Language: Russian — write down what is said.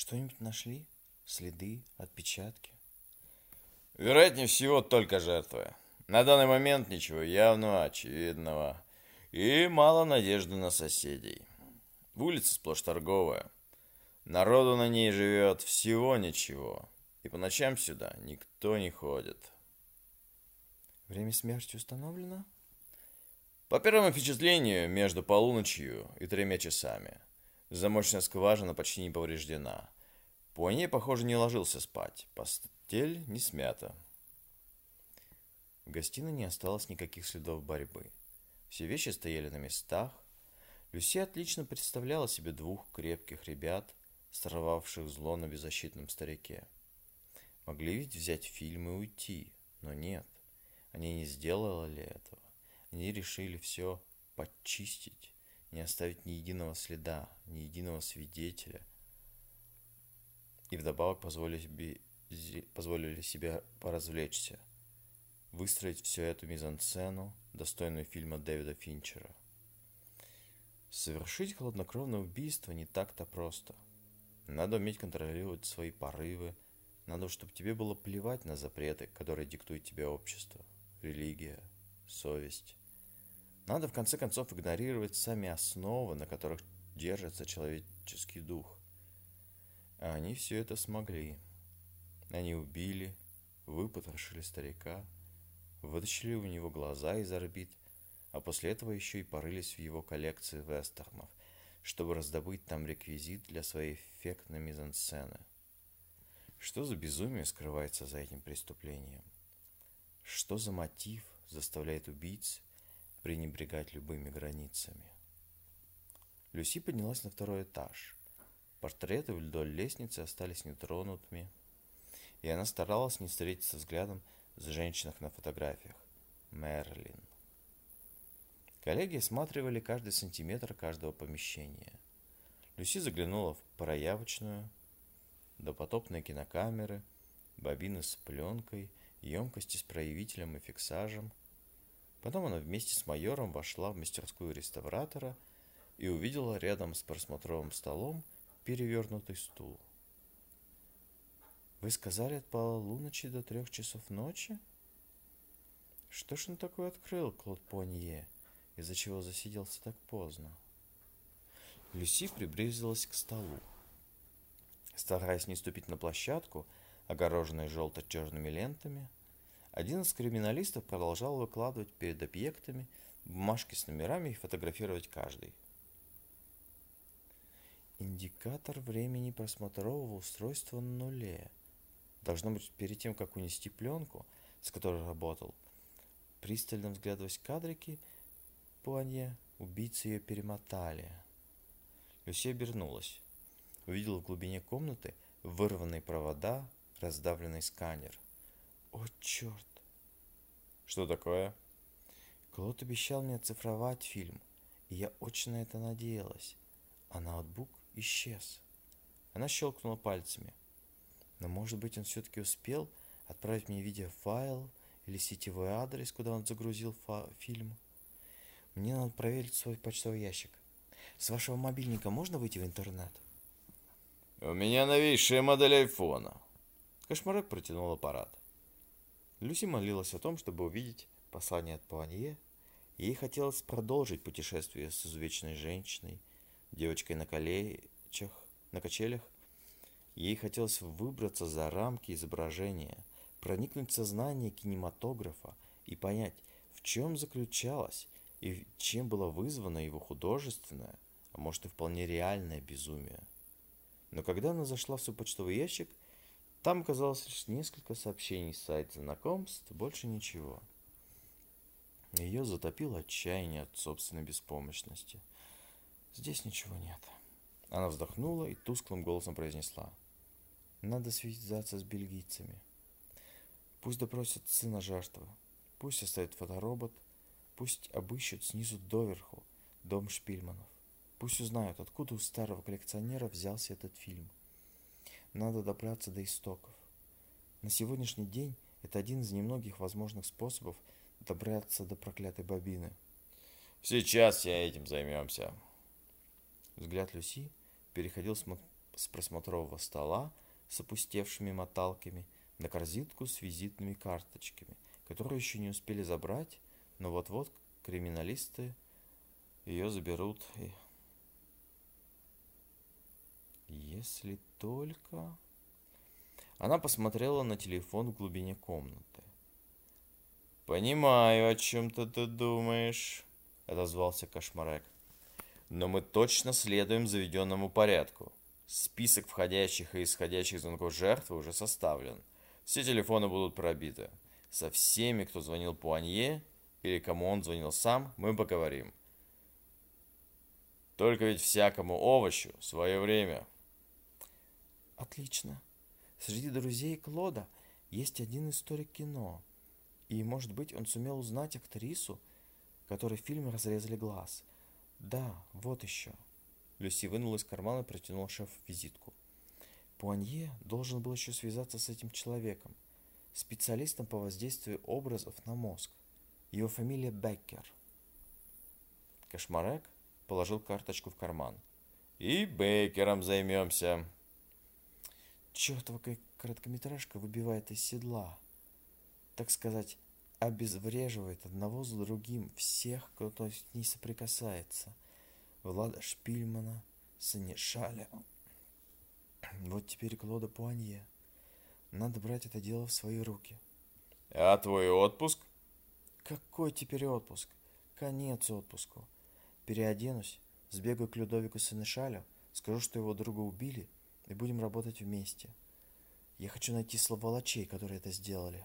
Что-нибудь нашли? Следы, отпечатки? Вероятнее всего, только жертвы. На данный момент ничего явного, очевидного. И мало надежды на соседей. Улица сплошь торговая. Народу на ней живет всего ничего. И по ночам сюда никто не ходит. Время смерти установлено? По первому впечатлению, между полуночью и тремя часами. Замочная скважина почти не повреждена. Ней, похоже, не ложился спать. Постель не смята. В гостиной не осталось никаких следов борьбы. Все вещи стояли на местах. Люси отлично представляла себе двух крепких ребят, сорвавших зло на беззащитном старике. Могли ведь взять фильм и уйти, но нет. Они не сделали этого. Они решили все почистить, не оставить ни единого следа, ни единого свидетеля. И вдобавок позволили себе, позволили себе поразвлечься, выстроить всю эту мизансцену, достойную фильма Дэвида Финчера. Совершить хладнокровное убийство не так-то просто. Надо уметь контролировать свои порывы, надо, чтобы тебе было плевать на запреты, которые диктует тебе общество, религия, совесть. Надо в конце концов игнорировать сами основы, на которых держится человеческий дух. А они все это смогли. Они убили, выпотрошили старика, вытащили у него глаза из орбит, а после этого еще и порылись в его коллекции вестернов, чтобы раздобыть там реквизит для своей эффектной мизансцены. Что за безумие скрывается за этим преступлением? Что за мотив заставляет убийц пренебрегать любыми границами? Люси поднялась на второй этаж. Портреты вдоль лестницы остались нетронутыми, и она старалась не встретиться взглядом с женщинах на фотографиях. Мерлин. Коллеги осматривали каждый сантиметр каждого помещения. Люси заглянула в проявочную, допотопные кинокамеры, бобины с пленкой, емкости с проявителем и фиксажем. Потом она вместе с майором вошла в мастерскую реставратора и увидела рядом с просмотровым столом перевернутый стул. «Вы сказали от полуночи до трех часов ночи?» «Что ж он такое открыл, Клод Понье, из-за чего засиделся так поздно?» Люси приблизилась к столу. Стараясь не ступить на площадку, огороженную желто-черными лентами, один из криминалистов продолжал выкладывать перед объектами бумажки с номерами и фотографировать каждый. Индикатор времени просмотрового устройства на нуле. Должно быть, перед тем, как унести пленку, с которой работал, пристально взглядываясь кадрики, Пуанье, убийцы ее перемотали. Люси обернулась увидел в глубине комнаты вырванные провода, раздавленный сканер. О, черт! Что такое? Клод обещал мне оцифровать фильм, и я очень на это надеялась. А ноутбук исчез. Она щелкнула пальцами. Но может быть он все-таки успел отправить мне видеофайл или сетевой адрес, куда он загрузил фильм. Мне надо проверить свой почтовый ящик. С вашего мобильника можно выйти в интернет? У меня новейшая модель айфона. Кошмарок протянул аппарат. Люси молилась о том, чтобы увидеть послание от Паванье. Ей хотелось продолжить путешествие с изувеченной женщиной, девочкой на колечах, на качелях. Ей хотелось выбраться за рамки изображения, проникнуть в сознание кинематографа и понять, в чем заключалось и чем было вызвано его художественное, а может и вполне реальное безумие. Но когда она зашла в свой почтовый ящик, там оказалось лишь несколько сообщений с сайта знакомств, больше ничего. Ее затопило отчаяние от собственной беспомощности. Здесь ничего нет. Она вздохнула и тусклым голосом произнесла. Надо связаться с бельгийцами. Пусть допросят сына жертвы. Пусть оставят фоторобот. Пусть обыщут снизу доверху дом Шпильманов. Пусть узнают, откуда у старого коллекционера взялся этот фильм. Надо добраться до истоков. На сегодняшний день это один из немногих возможных способов добраться до проклятой бобины. Сейчас я этим займемся. Взгляд Люси переходил с просмотрового стола с опустевшими моталками на корзинку с визитными карточками, которые еще не успели забрать, но вот-вот криминалисты ее заберут. Если только... Она посмотрела на телефон в глубине комнаты. «Понимаю, о чем-то ты думаешь», — отозвался Кошмарек. «Но мы точно следуем заведенному порядку. Список входящих и исходящих звонков жертвы уже составлен. Все телефоны будут пробиты. Со всеми, кто звонил Пуанье или кому он звонил сам, мы поговорим. Только ведь всякому овощу свое время». «Отлично», Среди друзей Клода есть один историк кино, и, может быть, он сумел узнать актрису, которой в фильме разрезали глаз. Да, вот еще. Люси вынула из кармана и протянула шефу визитку. Пуанье должен был еще связаться с этим человеком, специалистом по воздействию образов на мозг. Его фамилия Беккер. Кошмарек положил карточку в карман. И Беккером займемся. Чертова короткометражка выбивает из седла. Так сказать, обезвреживает одного за другим всех, кто с ней соприкасается. Влада Шпильмана, Санишаля. Вот теперь Клода Пуанье. Надо брать это дело в свои руки. А твой отпуск? Какой теперь отпуск? Конец отпуску. Переоденусь, сбегаю к Людовику Санешалю, скажу, что его друга убили – и будем работать вместе. Я хочу найти словолочей, которые это сделали.